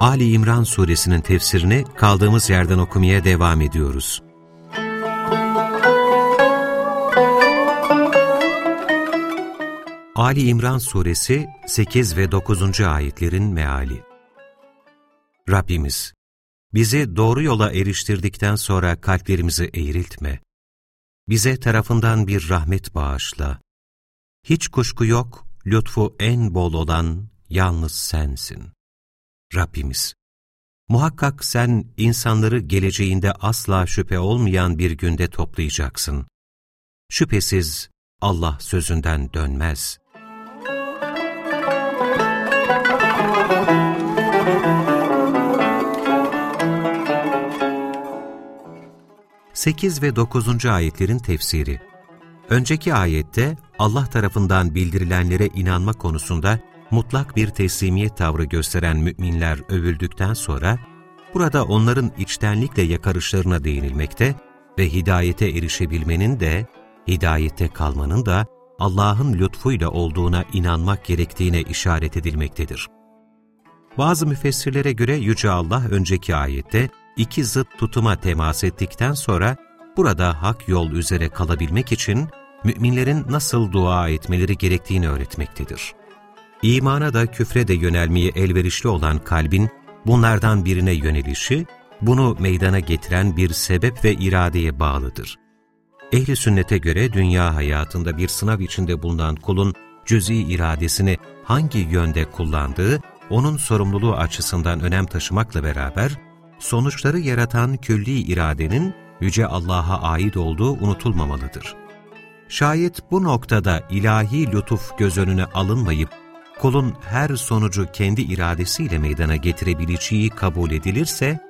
Ali İmran suresinin tefsirini kaldığımız yerden okumaya devam ediyoruz. Ali İmran suresi 8 ve 9. ayetlerin meali Rabbimiz, bizi doğru yola eriştirdikten sonra kalplerimizi eğriltme. Bize tarafından bir rahmet bağışla. Hiç kuşku yok, lütfu en bol olan yalnız sensin. Rabbimiz, muhakkak sen insanları geleceğinde asla şüphe olmayan bir günde toplayacaksın. Şüphesiz Allah sözünden dönmez. Sekiz ve dokuzuncu ayetlerin tefsiri Önceki ayette Allah tarafından bildirilenlere inanma konusunda mutlak bir teslimiyet tavrı gösteren müminler övüldükten sonra, burada onların içtenlikle yakarışlarına değinilmekte ve hidayete erişebilmenin de, hidayette kalmanın da Allah'ın lütfuyla olduğuna inanmak gerektiğine işaret edilmektedir. Bazı müfessirlere göre Yüce Allah önceki ayette iki zıt tutuma temas ettikten sonra burada hak yol üzere kalabilmek için müminlerin nasıl dua etmeleri gerektiğini öğretmektedir. İmana da küfre de yönelmeye elverişli olan kalbin bunlardan birine yönelişi, bunu meydana getiren bir sebep ve iradeye bağlıdır. Ehli sünnete göre dünya hayatında bir sınav içinde bulunan kulun cüz'i iradesini hangi yönde kullandığı, onun sorumluluğu açısından önem taşımakla beraber, sonuçları yaratan külli iradenin Yüce Allah'a ait olduğu unutulmamalıdır. Şayet bu noktada ilahi lütuf göz önüne alınmayıp, kulun her sonucu kendi iradesiyle meydana getirebileceği kabul edilirse,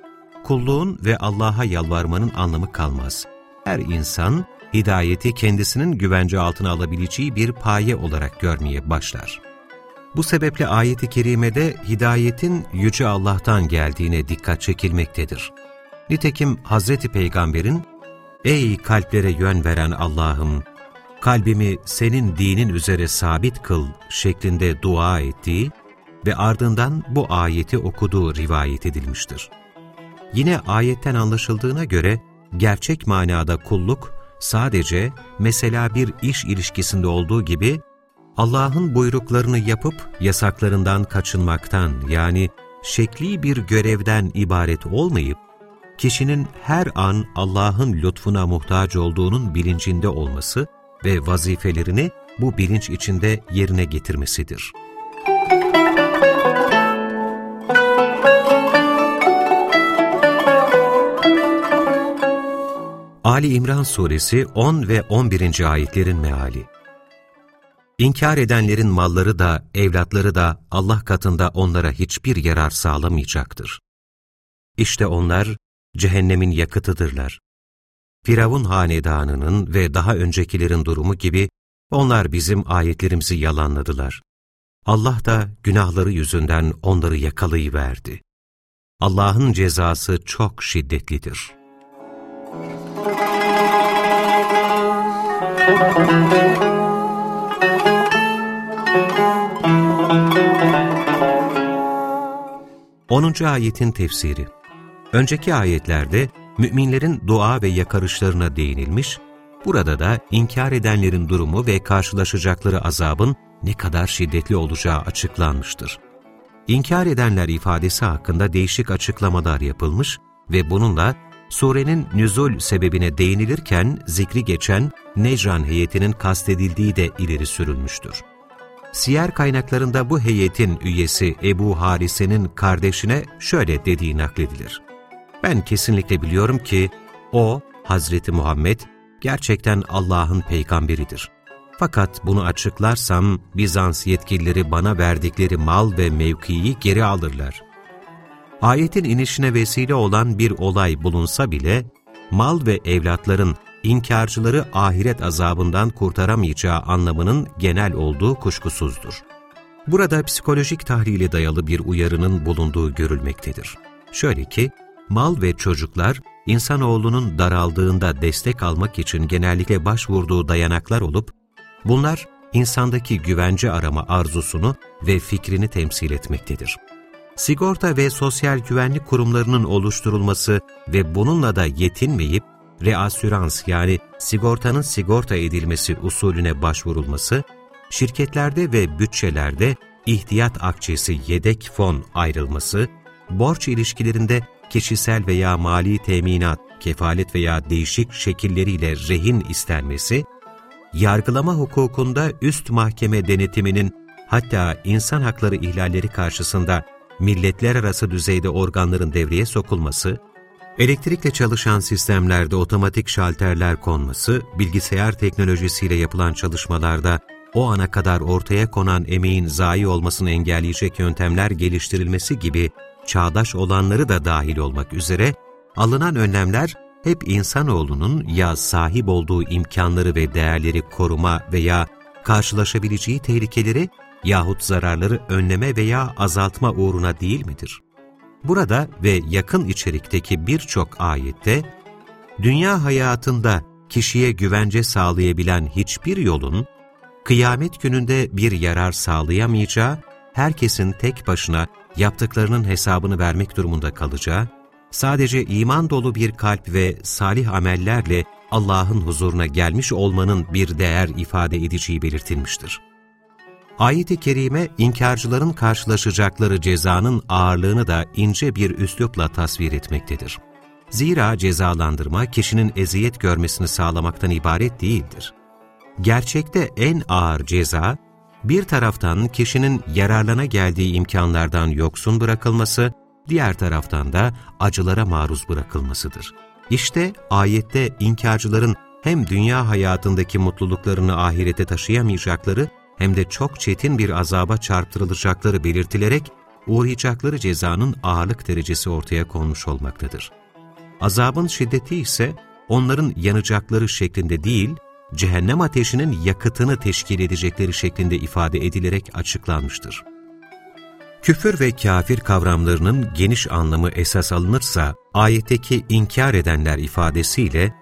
kulluğun ve Allah'a yalvarmanın anlamı kalmaz. Her insan, hidayeti kendisinin güvence altına alabileceği bir paye olarak görmeye başlar. Bu sebeple ayet-i kerimede hidayetin Yüce Allah'tan geldiğine dikkat çekilmektedir. Nitekim Hazreti Peygamber'in, ''Ey kalplere yön veren Allah'ım, kalbimi senin dinin üzere sabit kıl şeklinde dua ettiği ve ardından bu ayeti okuduğu rivayet edilmiştir. Yine ayetten anlaşıldığına göre gerçek manada kulluk sadece mesela bir iş ilişkisinde olduğu gibi Allah'ın buyruklarını yapıp yasaklarından kaçınmaktan yani şekli bir görevden ibaret olmayıp, kişinin her an Allah'ın lütfuna muhtaç olduğunun bilincinde olması ve vazifelerini bu bilinç içinde yerine getirmesidir. Ali İmran Suresi 10 ve 11. ayetlerin meali İnkar edenlerin malları da, evlatları da Allah katında onlara hiçbir yarar sağlamayacaktır. İşte onlar cehennemin yakıtıdırlar. Firavun hanedanının ve daha öncekilerin durumu gibi onlar bizim ayetlerimizi yalanladılar. Allah da günahları yüzünden onları yakalayıverdi. Allah'ın cezası çok şiddetlidir. Onuncu ayetin tefsiri Önceki ayetlerde müminlerin dua ve yakarışlarına değinilmiş, burada da inkar edenlerin durumu ve karşılaşacakları azabın ne kadar şiddetli olacağı açıklanmıştır. İnkar edenler ifadesi hakkında değişik açıklamalar yapılmış ve bununla surenin nüzul sebebine değinilirken zikri geçen Necran heyetinin kastedildiği de ileri sürülmüştür. Siyer kaynaklarında bu heyetin üyesi Ebu Harise'nin kardeşine şöyle dediği nakledilir. Ben kesinlikle biliyorum ki o, Hazreti Muhammed, gerçekten Allah'ın peygamberidir. Fakat bunu açıklarsam Bizans yetkilileri bana verdikleri mal ve mevkiyi geri alırlar. Ayetin inişine vesile olan bir olay bulunsa bile, mal ve evlatların inkarcıları ahiret azabından kurtaramayacağı anlamının genel olduğu kuşkusuzdur. Burada psikolojik tahlile dayalı bir uyarının bulunduğu görülmektedir. Şöyle ki, mal ve çocuklar insanoğlunun daraldığında destek almak için genellikle başvurduğu dayanaklar olup, bunlar insandaki güvence arama arzusunu ve fikrini temsil etmektedir. Sigorta ve sosyal güvenlik kurumlarının oluşturulması ve bununla da yetinmeyip, reasürans yani sigortanın sigorta edilmesi usulüne başvurulması, şirketlerde ve bütçelerde ihtiyat akçesi yedek fon ayrılması, borç ilişkilerinde kişisel veya mali teminat, kefalet veya değişik şekilleriyle rehin istenmesi, yargılama hukukunda üst mahkeme denetiminin hatta insan hakları ihlalleri karşısında milletler arası düzeyde organların devreye sokulması, elektrikle çalışan sistemlerde otomatik şalterler konması, bilgisayar teknolojisiyle yapılan çalışmalarda o ana kadar ortaya konan emeğin zayi olmasını engelleyecek yöntemler geliştirilmesi gibi çağdaş olanları da dahil olmak üzere alınan önlemler hep insanoğlunun ya sahip olduğu imkanları ve değerleri koruma veya karşılaşabileceği tehlikeleri yahut zararları önleme veya azaltma uğruna değil midir? Burada ve yakın içerikteki birçok ayette, dünya hayatında kişiye güvence sağlayabilen hiçbir yolun, kıyamet gününde bir yarar sağlayamayacağı, herkesin tek başına yaptıklarının hesabını vermek durumunda kalacağı, sadece iman dolu bir kalp ve salih amellerle Allah'ın huzuruna gelmiş olmanın bir değer ifade edeceği belirtilmiştir. Ayet-i Kerime, inkarcıların karşılaşacakları cezanın ağırlığını da ince bir üslupla tasvir etmektedir. Zira cezalandırma, kişinin eziyet görmesini sağlamaktan ibaret değildir. Gerçekte en ağır ceza, bir taraftan kişinin yararlana geldiği imkanlardan yoksun bırakılması, diğer taraftan da acılara maruz bırakılmasıdır. İşte ayette inkarcıların hem dünya hayatındaki mutluluklarını ahirete taşıyamayacakları hem de çok çetin bir azaba çarptırılacakları belirtilerek uğrayacakları cezanın ağırlık derecesi ortaya konmuş olmaktadır. Azabın şiddeti ise onların yanacakları şeklinde değil, cehennem ateşinin yakıtını teşkil edecekleri şeklinde ifade edilerek açıklanmıştır. Küfür ve kafir kavramlarının geniş anlamı esas alınırsa, ayetteki inkar edenler ifadesiyle,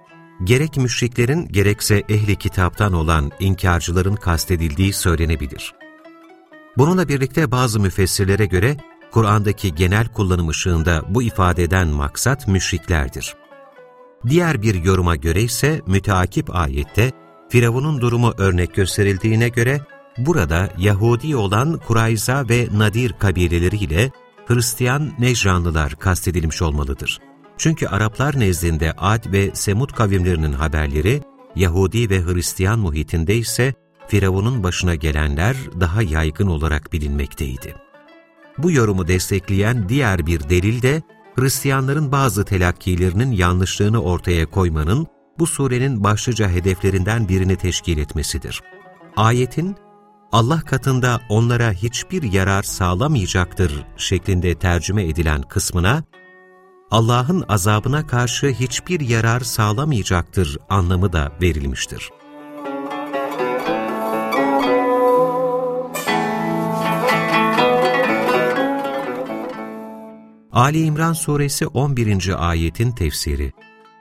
gerek müşriklerin gerekse ehli kitaptan olan inkarcıların kastedildiği söylenebilir. Bununla birlikte bazı müfessirlere göre, Kur'an'daki genel kullanım ışığında bu ifadeden maksat müşriklerdir. Diğer bir yoruma göre ise müteakip ayette Firavun'un durumu örnek gösterildiğine göre burada Yahudi olan Kurayza ve Nadir kabileleriyle Hristiyan Necranlılar kastedilmiş olmalıdır. Çünkü Araplar nezdinde Ad ve Semud kavimlerinin haberleri Yahudi ve Hristiyan muhitinde ise Firavun'un başına gelenler daha yaygın olarak bilinmekteydi. Bu yorumu destekleyen diğer bir delil de Hristiyanların bazı telakkilerinin yanlışlığını ortaya koymanın bu surenin başlıca hedeflerinden birini teşkil etmesidir. Ayetin, Allah katında onlara hiçbir yarar sağlamayacaktır şeklinde tercüme edilen kısmına, Allah'ın azabına karşı hiçbir yarar sağlamayacaktır anlamı da verilmiştir. Ali İmran Suresi 11. ayetin tefsiri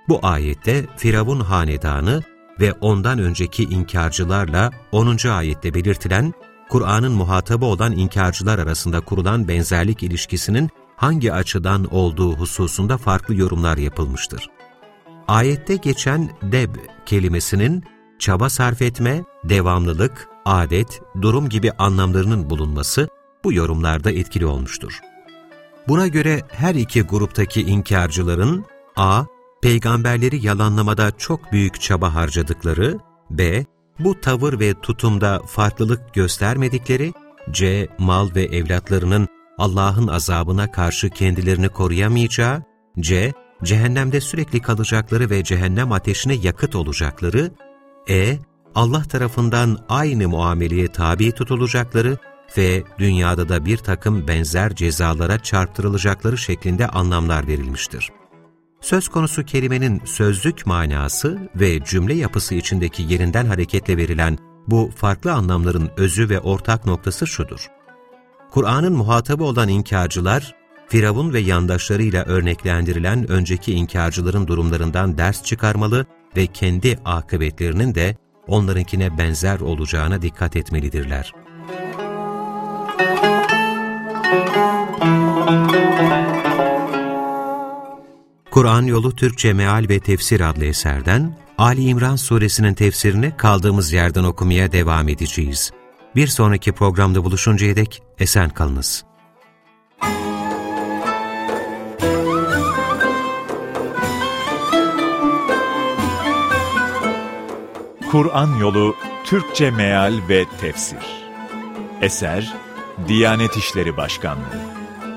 Bu ayette Firavun hanedanı ve ondan önceki inkarcılarla 10. ayette belirtilen Kur'an'ın muhatabı olan inkarcılar arasında kurulan benzerlik ilişkisinin hangi açıdan olduğu hususunda farklı yorumlar yapılmıştır. Ayette geçen deb kelimesinin çaba sarf etme, devamlılık, adet, durum gibi anlamlarının bulunması bu yorumlarda etkili olmuştur. Buna göre her iki gruptaki inkarcıların a. Peygamberleri yalanlamada çok büyük çaba harcadıkları, b. Bu tavır ve tutumda farklılık göstermedikleri, c. Mal ve evlatlarının Allah'ın azabına karşı kendilerini koruyamayacağı, c. Cehennemde sürekli kalacakları ve cehennem ateşine yakıt olacakları, e. Allah tarafından aynı muameleye tabi tutulacakları ve dünyada da bir takım benzer cezalara çarptırılacakları şeklinde anlamlar verilmiştir. Söz konusu kelimenin sözlük manası ve cümle yapısı içindeki yerinden hareketle verilen bu farklı anlamların özü ve ortak noktası şudur. Kur'an'ın muhatabı olan inkarcılar, Firavun ve yandaşlarıyla örneklendirilen önceki inkarcıların durumlarından ders çıkarmalı ve kendi akıbetlerinin de onlarınkine benzer olacağına dikkat etmelidirler. Kur'an Yolu Türkçe Meal ve Tefsir adlı eserden Ali İmran suresinin tefsirini kaldığımız yerden okumaya devam edeceğiz. Bir sonraki programda buluşuncaya dek esen kalınız. Kur'an Yolu Türkçe Meal ve Tefsir Eser Diyanet İşleri Başkanlığı